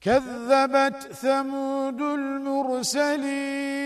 كذبت ثمود المرسلين.